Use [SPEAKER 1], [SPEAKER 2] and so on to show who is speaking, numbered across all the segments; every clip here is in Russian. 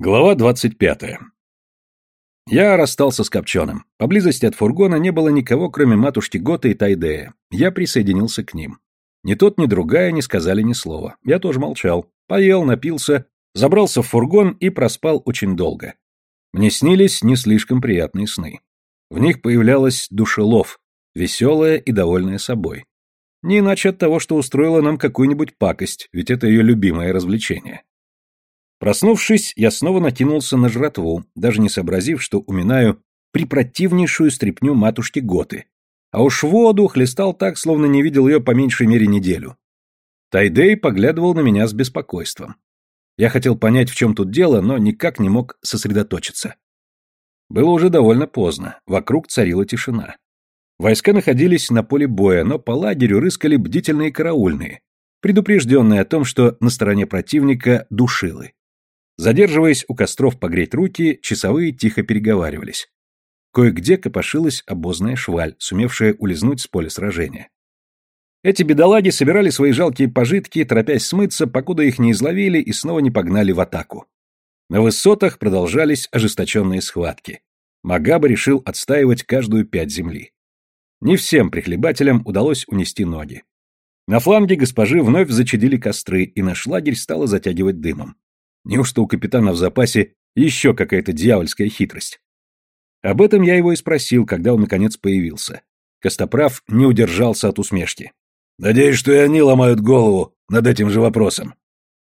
[SPEAKER 1] Глава 25. Я расстался с Копченым. Поблизости от фургона не было никого, кроме матушки Гота и Тайдея. Я присоединился к ним. Ни тот, ни другая не сказали ни слова. Я тоже молчал. Поел, напился, забрался в фургон и проспал очень долго. Мне снились не слишком приятные сны. В них появлялась душелов, веселая и довольная собой. Не иначе от того, что устроила нам какую-нибудь пакость, ведь это ее любимое развлечение. Проснувшись, я снова накинулся на жратву, даже не сообразив, что уминаю припротивнейшую стряпню матушки Готы. А уж воду хлестал так, словно не видел ее по меньшей мере неделю. Тайдей поглядывал на меня с беспокойством. Я хотел понять, в чем тут дело, но никак не мог сосредоточиться. Было уже довольно поздно, вокруг царила тишина. Войска находились на поле боя, но по лагерю рыскали бдительные караульные, предупрежденные о том, что на стороне противника душилы. Задерживаясь у костров погреть руки, часовые тихо переговаривались. Кое-где копошилась обозная шваль, сумевшая улизнуть с поля сражения. Эти бедолаги собирали свои жалкие пожитки, торопясь смыться, покуда их не изловили и снова не погнали в атаку. На высотах продолжались ожесточенные схватки. Магаба решил отстаивать каждую пять земли. Не всем прихлебателям удалось унести ноги. На фланге госпожи вновь зачадили костры, и наш лагерь стало затягивать дымом. Неужто у капитана в запасе еще какая-то дьявольская хитрость? Об этом я его и спросил, когда он наконец появился. Костоправ не удержался от усмешки. «Надеюсь, что и они ломают голову над этим же вопросом.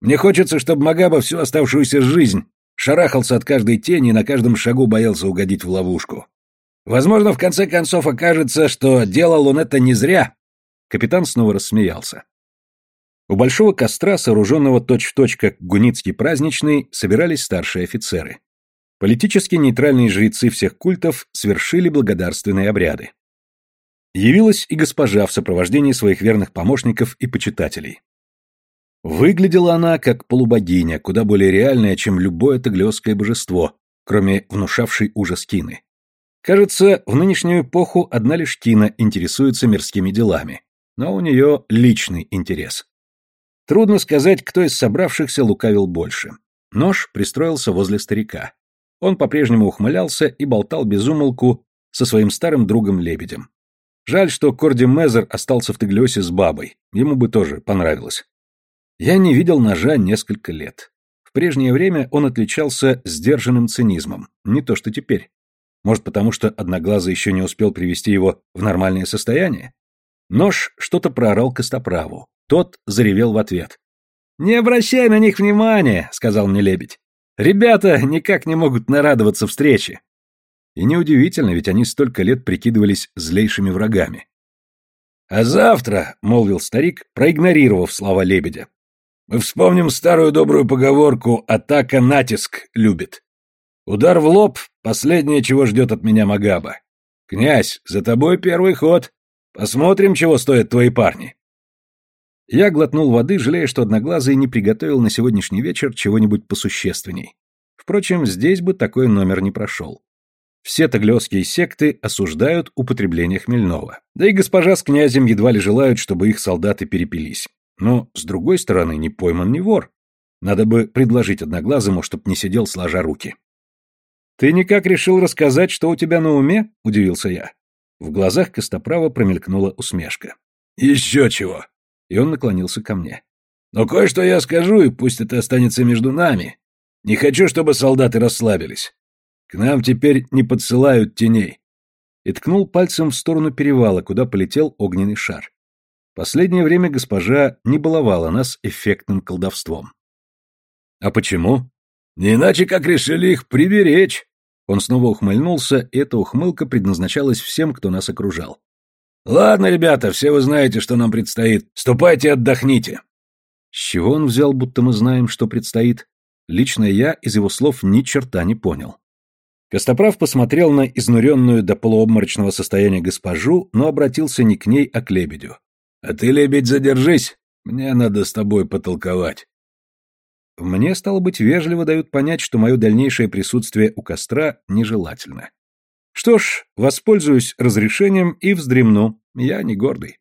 [SPEAKER 1] Мне хочется, чтобы Магаба всю оставшуюся жизнь шарахался от каждой тени и на каждом шагу боялся угодить в ловушку. Возможно, в конце концов окажется, что делал он это не зря». Капитан снова рассмеялся. У большого костра, сооруженного точь-в-точь, как гуницкий праздничный, собирались старшие офицеры. Политически нейтральные жрецы всех культов свершили благодарственные обряды. Явилась и госпожа в сопровождении своих верных помощников и почитателей. Выглядела она как полубогиня, куда более реальная, чем любое таглиосское божество, кроме внушавшей ужас Кины. Кажется, в нынешнюю эпоху одна лишь Кина интересуется мирскими делами, но у нее личный интерес. Трудно сказать, кто из собравшихся лукавил больше. Нож пристроился возле старика. Он по-прежнему ухмылялся и болтал без умолку со своим старым другом-лебедем. Жаль, что Корди Мезер остался в Теглиосе с бабой. Ему бы тоже понравилось. Я не видел ножа несколько лет. В прежнее время он отличался сдержанным цинизмом, не то что теперь. Может, потому что Одноглазый еще не успел привести его в нормальное состояние? Нож что-то проорал Костоправу. Тот заревел в ответ. «Не обращай на них внимания», — сказал мне лебедь. «Ребята никак не могут нарадоваться встрече». И неудивительно, ведь они столько лет прикидывались злейшими врагами. «А завтра», — молвил старик, проигнорировав слова лебедя, «мы вспомним старую добрую поговорку «атака натиск любит». Удар в лоб — последнее, чего ждет от меня Магаба. Князь, за тобой первый ход. Посмотрим, чего стоят твои парни». Я глотнул воды, жалея, что Одноглазый не приготовил на сегодняшний вечер чего-нибудь посущественней. Впрочем, здесь бы такой номер не прошел. Все таглиосские секты осуждают употребление хмельного. Да и госпожа с князем едва ли желают, чтобы их солдаты перепились. Но, с другой стороны, не пойман не вор. Надо бы предложить Одноглазому, чтоб не сидел сложа руки. «Ты никак решил рассказать, что у тебя на уме?» — удивился я. В глазах Костоправа промелькнула усмешка. «Еще чего!» И он наклонился ко мне. «Но кое-что я скажу, и пусть это останется между нами. Не хочу, чтобы солдаты расслабились. К нам теперь не подсылают теней». И ткнул пальцем в сторону перевала, куда полетел огненный шар. Последнее время госпожа не баловала нас эффектным колдовством. «А почему?» «Не иначе, как решили их приберечь». Он снова ухмыльнулся, и эта ухмылка предназначалась всем, кто нас окружал. Ладно, ребята, все вы знаете, что нам предстоит. Ступайте отдохните. С чего он взял, будто мы знаем, что предстоит? Лично я из его слов ни черта не понял. Костоправ посмотрел на изнуренную до полуобморочного состояния госпожу, но обратился не к ней, а к лебедю. «А ты, лебедь, задержись. Мне надо с тобой потолковать». Мне, стало быть, вежливо дают понять, что мое дальнейшее присутствие у костра нежелательно. Что ж, воспользуюсь разрешением и вздремну. Я не гордый.